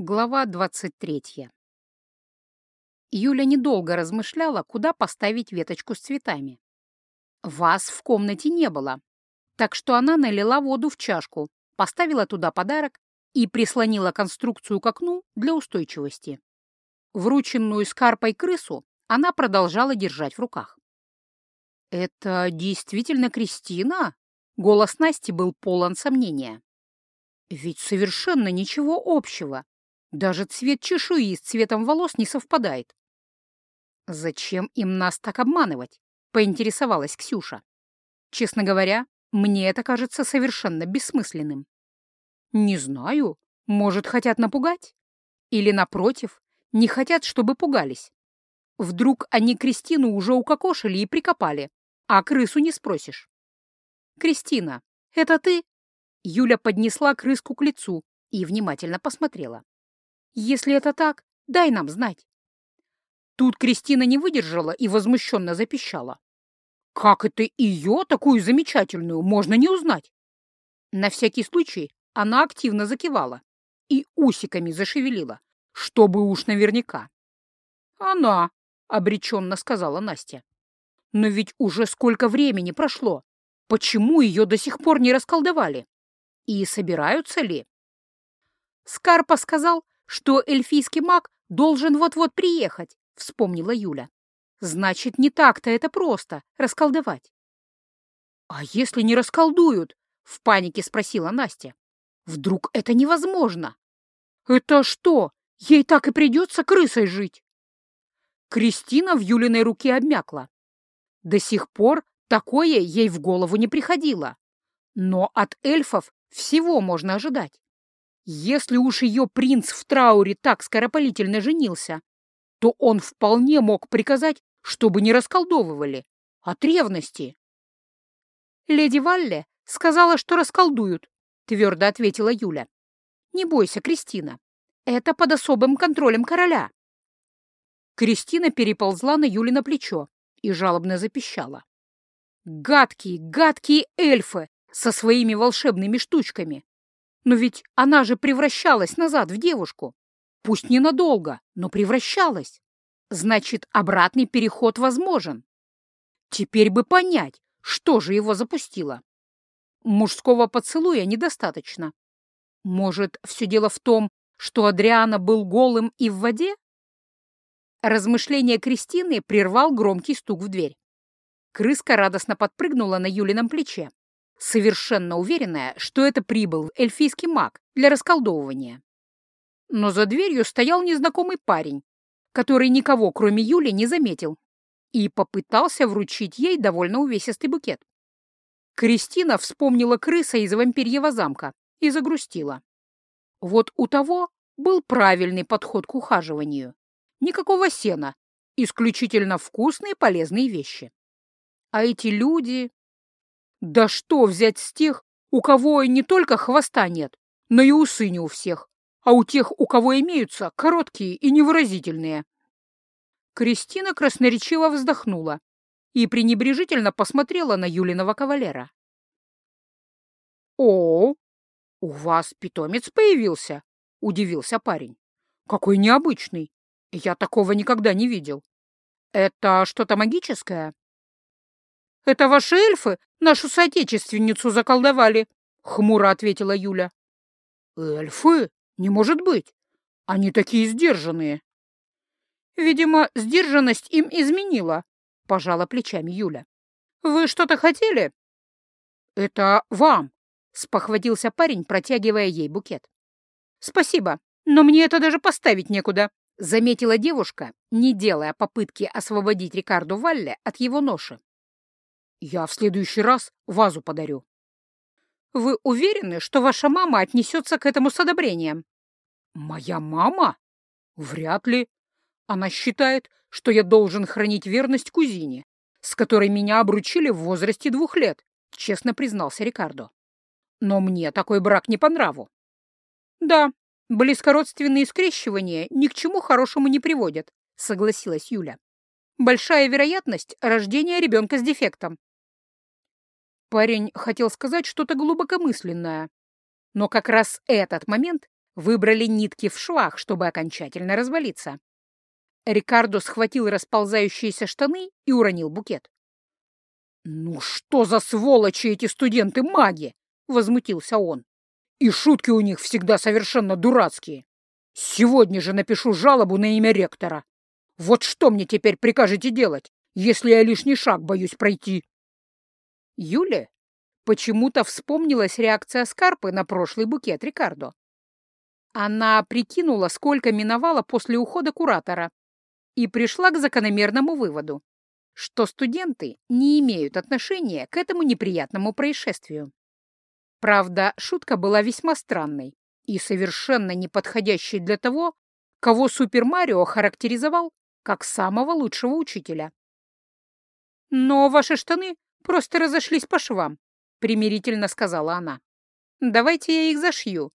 Глава 23. Юля недолго размышляла, куда поставить веточку с цветами. Вас в комнате не было, так что она налила воду в чашку, поставила туда подарок и прислонила конструкцию к окну для устойчивости. Врученную скарпой крысу она продолжала держать в руках. «Это действительно Кристина?» Голос Насти был полон сомнения. «Ведь совершенно ничего общего даже цвет чешуи с цветом волос не совпадает. «Зачем им нас так обманывать?» — поинтересовалась Ксюша. «Честно говоря, мне это кажется совершенно бессмысленным». «Не знаю. Может, хотят напугать? Или, напротив, не хотят, чтобы пугались? Вдруг они Кристину уже укокошили и прикопали, а крысу не спросишь». «Кристина, это ты?» Юля поднесла крыску к лицу и внимательно посмотрела. Если это так, дай нам знать. Тут Кристина не выдержала и возмущенно запищала. Как это ее, такую замечательную, можно не узнать? На всякий случай она активно закивала и усиками зашевелила, чтобы уж наверняка. «Она», — обреченно сказала Настя. «Но ведь уже сколько времени прошло. Почему ее до сих пор не расколдовали? И собираются ли?» Скарпа сказал, что эльфийский маг должен вот-вот приехать, вспомнила Юля. Значит, не так-то это просто — расколдовать. А если не расколдуют? В панике спросила Настя. Вдруг это невозможно? Это что, ей так и придется крысой жить? Кристина в Юлиной руке обмякла. До сих пор такое ей в голову не приходило. Но от эльфов всего можно ожидать. Если уж ее принц в трауре так скоропалительно женился, то он вполне мог приказать, чтобы не расколдовывали, от ревности. «Леди Валле сказала, что расколдуют», — твердо ответила Юля. «Не бойся, Кристина, это под особым контролем короля». Кристина переползла на Юли на плечо и жалобно запищала. «Гадкие, гадкие эльфы со своими волшебными штучками! Но ведь она же превращалась назад в девушку. Пусть ненадолго, но превращалась. Значит, обратный переход возможен. Теперь бы понять, что же его запустило. Мужского поцелуя недостаточно. Может, все дело в том, что Адриана был голым и в воде? Размышление Кристины прервал громкий стук в дверь. Крыска радостно подпрыгнула на Юлином плече совершенно уверенная, что это прибыл эльфийский маг для расколдовывания. Но за дверью стоял незнакомый парень, который никого, кроме Юли, не заметил, и попытался вручить ей довольно увесистый букет. Кристина вспомнила крыса из вампирьего замка и загрустила. Вот у того был правильный подход к ухаживанию. Никакого сена, исключительно вкусные полезные вещи. А эти люди... Да что взять с тех, у кого не только хвоста нет, но и усы не у всех, а у тех, у кого имеются, короткие и невыразительные. Кристина красноречиво вздохнула и пренебрежительно посмотрела на Юлиного кавалера. «О, у вас питомец появился?» — удивился парень. «Какой необычный! Я такого никогда не видел. Это что-то магическое?» «Это ваши эльфы нашу соотечественницу заколдовали», — хмуро ответила Юля. «Эльфы? Не может быть. Они такие сдержанные». «Видимо, сдержанность им изменила», — пожала плечами Юля. «Вы что-то хотели?» «Это вам», — спохватился парень, протягивая ей букет. «Спасибо, но мне это даже поставить некуда», — заметила девушка, не делая попытки освободить Рикарду Валле от его ноши. Я в следующий раз вазу подарю. Вы уверены, что ваша мама отнесется к этому с одобрением? Моя мама? Вряд ли. Она считает, что я должен хранить верность кузине, с которой меня обручили в возрасте двух лет, честно признался Рикардо. Но мне такой брак не по нраву. Да, близкородственные скрещивания ни к чему хорошему не приводят, согласилась Юля. Большая вероятность рождения ребенка с дефектом. Парень хотел сказать что-то глубокомысленное, но как раз этот момент выбрали нитки в швах, чтобы окончательно развалиться. Рикардо схватил расползающиеся штаны и уронил букет. «Ну что за сволочи эти студенты-маги!» — возмутился он. «И шутки у них всегда совершенно дурацкие. Сегодня же напишу жалобу на имя ректора. Вот что мне теперь прикажете делать, если я лишний шаг боюсь пройти?» Юле почему-то вспомнилась реакция Скарпы на прошлый букет Рикардо. Она прикинула, сколько миновало после ухода куратора, и пришла к закономерному выводу что студенты не имеют отношения к этому неприятному происшествию. Правда, шутка была весьма странной и совершенно неподходящей для того, кого Супер Марио характеризовал как самого лучшего учителя. «Но ваши штаны просто разошлись по швам», — примирительно сказала она. «Давайте я их зашью,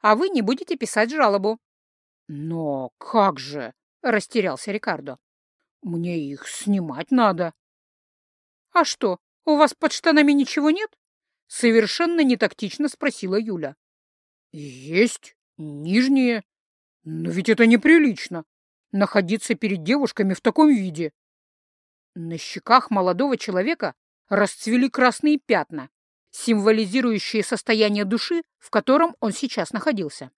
а вы не будете писать жалобу». «Но как же?» — растерялся Рикардо. Мне их снимать надо. А что, у вас под штанами ничего нет? Совершенно нетактично спросила Юля. Есть, нижние. Но ведь это неприлично. Находиться перед девушками в таком виде. На щеках молодого человека расцвели красные пятна, символизирующие состояние души, в котором он сейчас находился.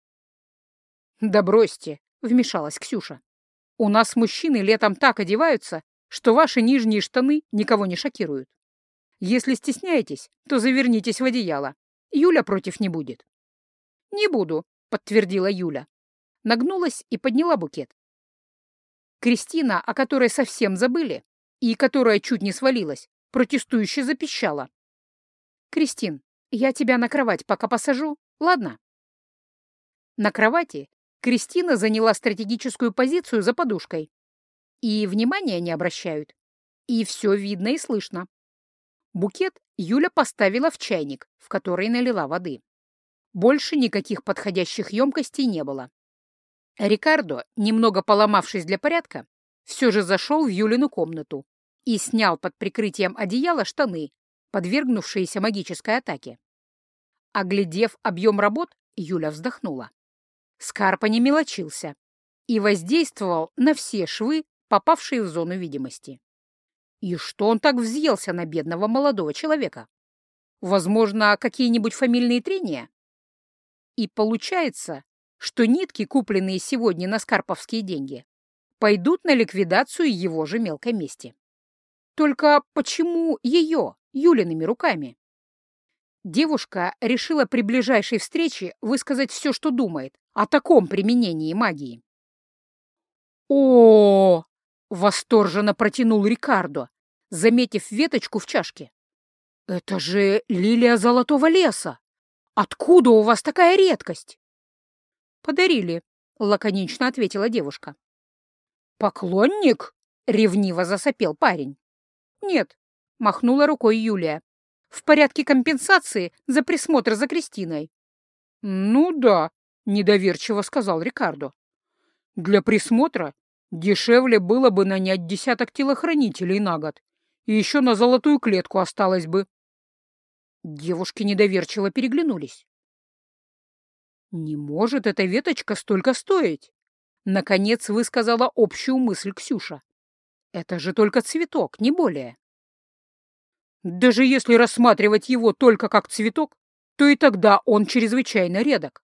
«Да бросьте», — вмешалась Ксюша. У нас мужчины летом так одеваются, что ваши нижние штаны никого не шокируют. Если стесняетесь, то завернитесь в одеяло. Юля против не будет. Не буду, подтвердила Юля. Нагнулась и подняла букет. Кристина, о которой совсем забыли, и которая чуть не свалилась, протестующе запищала. «Кристин, я тебя на кровать пока посажу, ладно?» На кровати Кристина заняла стратегическую позицию за подушкой. И внимания не обращают. И все видно и слышно. Букет Юля поставила в чайник, в который налила воды. Больше никаких подходящих емкостей не было. Рикардо, немного поломавшись для порядка, все же зашел в Юлину комнату и снял под прикрытием одеяла штаны, подвергнувшиеся магической атаке. Оглядев объем работ, Юля вздохнула. Скарпа не мелочился и воздействовал на все швы, попавшие в зону видимости. И что он так взъелся на бедного молодого человека? Возможно, какие-нибудь фамильные трения? И получается, что нитки, купленные сегодня на скарповские деньги, пойдут на ликвидацию его же мелкой мести. Только почему ее, Юлиными руками? Девушка решила при ближайшей встрече высказать все, что думает о таком применении магии. о, восторженно протянул Рикардо, заметив веточку в чашке. «Это же лилия золотого леса! Откуда у вас такая редкость?» «Подарили», — лаконично ответила девушка. «Поклонник?» — ревниво засопел парень. «Нет», — махнула рукой Юлия в порядке компенсации за присмотр за Кристиной. «Ну да», — недоверчиво сказал Рикардо. «Для присмотра дешевле было бы нанять десяток телохранителей на год, и еще на золотую клетку осталось бы». Девушки недоверчиво переглянулись. «Не может эта веточка столько стоить!» Наконец высказала общую мысль Ксюша. «Это же только цветок, не более». Даже если рассматривать его только как цветок, то и тогда он чрезвычайно редок.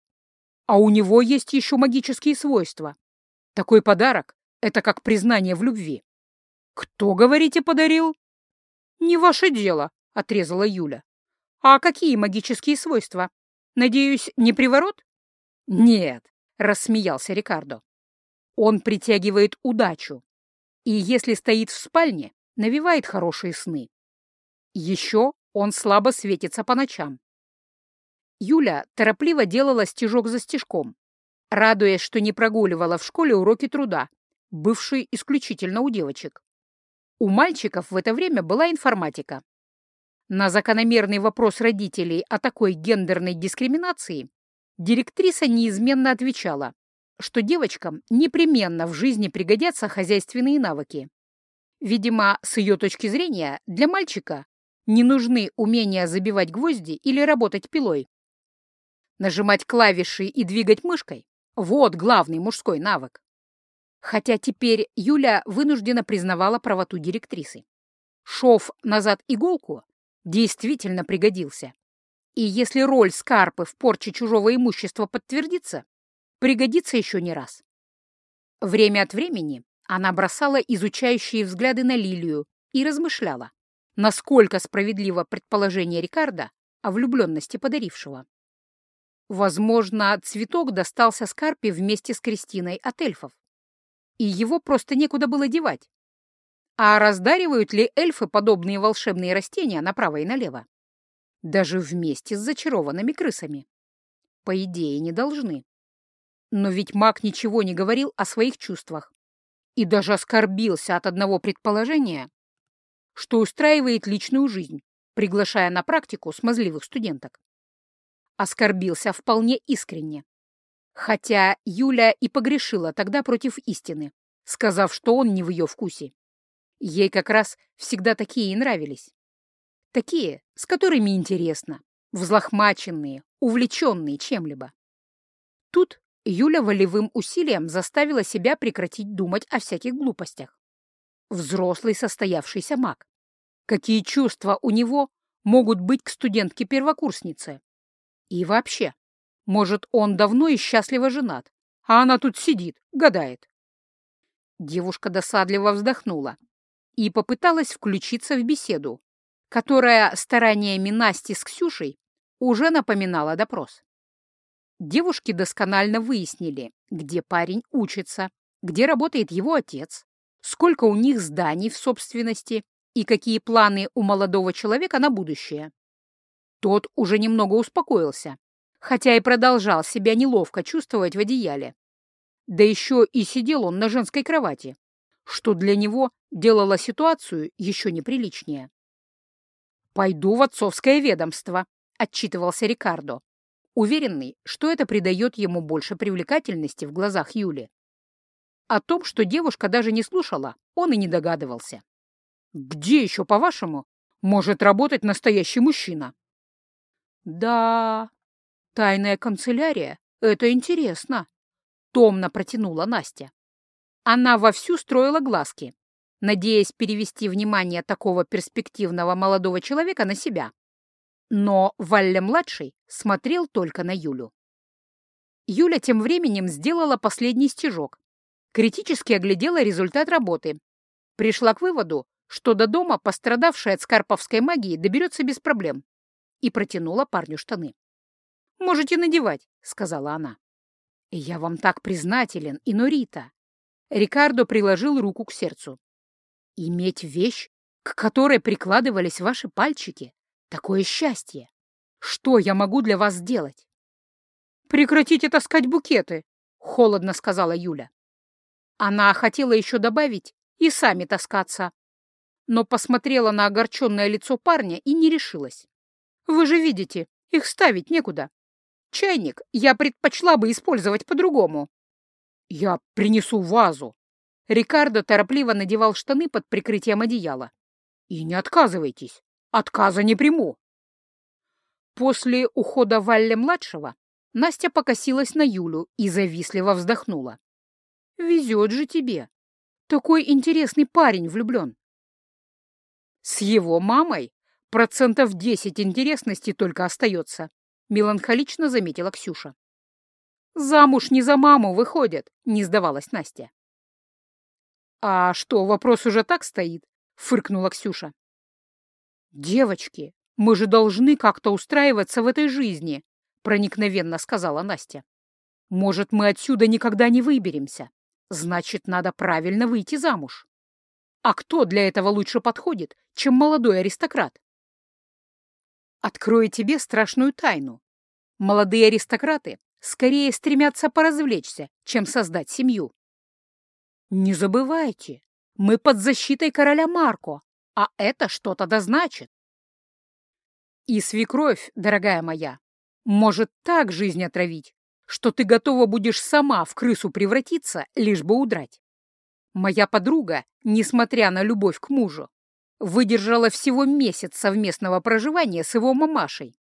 А у него есть еще магические свойства. Такой подарок — это как признание в любви. «Кто, говорите, подарил?» «Не ваше дело», — отрезала Юля. «А какие магические свойства? Надеюсь, не приворот?» «Нет», — рассмеялся Рикардо. «Он притягивает удачу, и если стоит в спальне, навевает хорошие сны. Еще он слабо светится по ночам. Юля торопливо делала стежок за стежком, радуясь, что не прогуливала в школе уроки труда, бывшие исключительно у девочек. У мальчиков в это время была информатика. На закономерный вопрос родителей о такой гендерной дискриминации директриса неизменно отвечала, что девочкам непременно в жизни пригодятся хозяйственные навыки. Видимо, с ее точки зрения, для мальчика не нужны умения забивать гвозди или работать пилой. Нажимать клавиши и двигать мышкой — вот главный мужской навык. Хотя теперь Юля вынуждена признавала правоту директрисы. Шов назад иголку действительно пригодился. И если роль Скарпы в порче чужого имущества подтвердится, пригодится еще не раз. Время от времени она бросала изучающие взгляды на Лилию и размышляла, насколько справедливо предположение Рикардо о влюбленности подарившего. Возможно, цветок достался Скарпе вместе с Кристиной от эльфов, и его просто некуда было девать. А раздаривают ли эльфы подобные волшебные растения направо и налево? Даже вместе с зачарованными крысами. По идее, не должны. Но ведь маг ничего не говорил о своих чувствах и даже оскорбился от одного предположения, что устраивает личную жизнь, приглашая на практику смазливых студенток. Оскорбился вполне искренне. Хотя Юля и погрешила тогда против истины, сказав, что он не в ее вкусе. Ей как раз всегда такие и нравились. Такие, с которыми интересно, взлохмаченные, увлеченные чем-либо. Тут Юля волевым усилием заставила себя прекратить думать о всяких глупостях. Взрослый состоявшийся маг. Какие чувства у него могут быть к студентке-первокурснице? И вообще, может, он давно и счастливо женат, а она тут сидит, гадает. Девушка досадливо вздохнула и попыталась включиться в беседу, которая стараниями Насти с Ксюшей уже напоминала допрос. Девушки досконально выяснили, где парень учится, где работает его отец, сколько у них зданий в собственности и какие планы у молодого человека на будущее. Тот уже немного успокоился, хотя и продолжал себя неловко чувствовать в одеяле. Да еще и сидел он на женской кровати, что для него делало ситуацию еще неприличнее. «Пойду в отцовское ведомство», — отчитывался Рикардо, уверенный, что это придает ему больше привлекательности в глазах Юли. О том, что девушка даже не слушала, он и не догадывался. «Где еще, по-вашему, может работать настоящий мужчина?» «Да, тайная канцелярия — это интересно», — томно протянула Настя. Она вовсю строила глазки, надеясь перевести внимание такого перспективного молодого человека на себя. Но Валля-младший смотрел только на Юлю. Юля тем временем сделала последний стежок, критически оглядела результат работы, пришла к выводу, что до дома пострадавшая от скарповской магии доберется без проблем, и протянула парню штаны. «Можете надевать», — сказала она. «Я вам так признателен, Инорита». Рикардо приложил руку к сердцу. Иметь вещь, к которой прикладывались ваши пальчики, такое счастье. Что я могу для вас сделать? Прекратите таскать букеты, холодно сказала Юля. Она хотела еще добавить и сами таскаться, но посмотрела на огорченное лицо парня и не решилась. Вы же видите, их ставить некуда. Чайник я предпочла бы использовать по-другому. Я принесу вазу, Рикардо торопливо надевал штаны под прикрытием одеяла. «И не отказывайтесь. Отказа не приму». После ухода Валля-младшего Настя покосилась на Юлю и завистливо вздохнула. «Везет же тебе. Такой интересный парень влюблен». «С его мамой процентов десять интересности только остается», — меланхолично заметила Ксюша. «Замуж не за маму выходят», — не сдавалась Настя. «А что, вопрос уже так стоит?» — фыркнула Ксюша. «Девочки, мы же должны как-то устраиваться в этой жизни», — проникновенно сказала Настя. «Может, мы отсюда никогда не выберемся. Значит, надо правильно выйти замуж. А кто для этого лучше подходит, чем молодой аристократ?» «Открою тебе страшную тайну. Молодые аристократы скорее стремятся поразвлечься, чем создать семью. Не забывайте, мы под защитой короля Марко, а это что-то да значит. И свекровь, дорогая моя, может так жизнь отравить, что ты готова будешь сама в крысу превратиться, лишь бы удрать. Моя подруга, несмотря на любовь к мужу, выдержала всего месяц совместного проживания с его мамашей.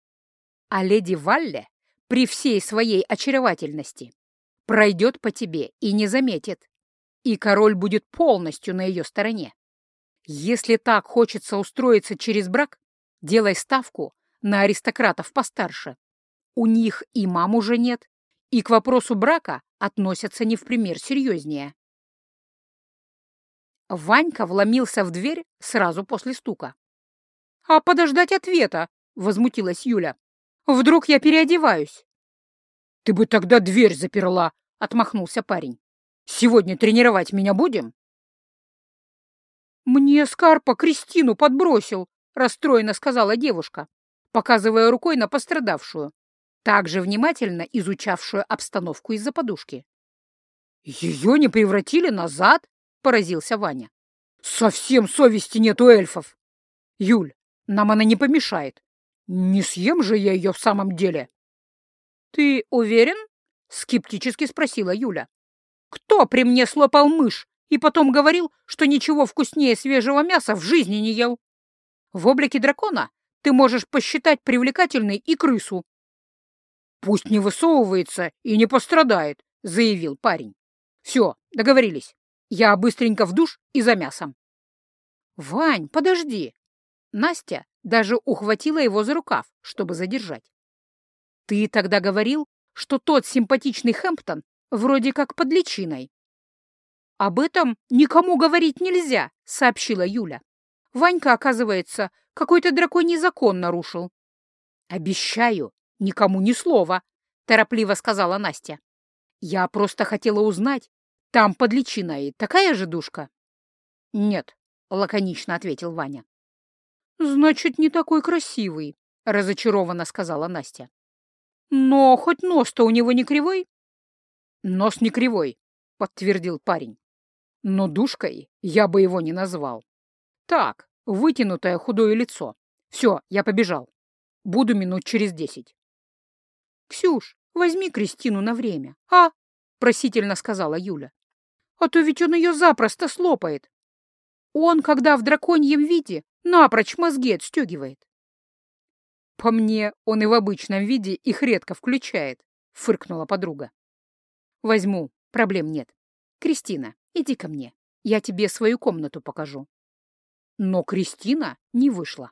А леди Валле при всей своей очаровательности, пройдет по тебе и не заметит, и король будет полностью на ее стороне. Если так хочется устроиться через брак, делай ставку на аристократов постарше. У них и мам уже нет, и к вопросу брака относятся не в пример серьезнее. Ванька вломился в дверь сразу после стука. «А подождать ответа?» — возмутилась Юля. «Вдруг я переодеваюсь?» «Ты бы тогда дверь заперла!» — отмахнулся парень. «Сегодня тренировать меня будем?» «Мне Скарпа Кристину подбросил», — расстроенно сказала девушка, показывая рукой на пострадавшую, также внимательно изучавшую обстановку из-за подушки. «Ее не превратили назад?» — поразился Ваня. «Совсем совести нет у эльфов! Юль, нам она не помешает. Не съем же я ее в самом деле!» «Ты уверен?» — скептически спросила Юля. «Кто при мне слопал мышь и потом говорил, что ничего вкуснее свежего мяса в жизни не ел? В облике дракона ты можешь посчитать привлекательной и крысу». «Пусть не высовывается и не пострадает», — заявил парень. «Все, договорились. Я быстренько в душ и за мясом». «Вань, подожди!» Настя даже ухватила его за рукав, чтобы задержать. Ты тогда говорил, что тот симпатичный Хэмптон вроде как под личиной. Об этом никому говорить нельзя, сообщила Юля. Ванька, оказывается, какой-то драконий закон нарушил. Обещаю, никому ни слова, торопливо сказала Настя. Я просто хотела узнать, там под личиной такая же душка? Нет, лаконично ответил Ваня. Значит, не такой красивый, разочарованно сказала Настя. Но хоть нос-то у него не кривой? Нос не кривой, подтвердил парень. Но душкой я бы его не назвал. Так, вытянутое худое лицо. Все, я побежал. Буду минут через десять. Ксюш, возьми Кристину на время, а? Просительно сказала Юля. А то ведь он ее запросто слопает. Он, когда в драконьем виде, напрочь мозги отстегивает. «По мне, он и в обычном виде их редко включает», — фыркнула подруга. «Возьму, проблем нет. Кристина, иди ко мне, я тебе свою комнату покажу». Но Кристина не вышла.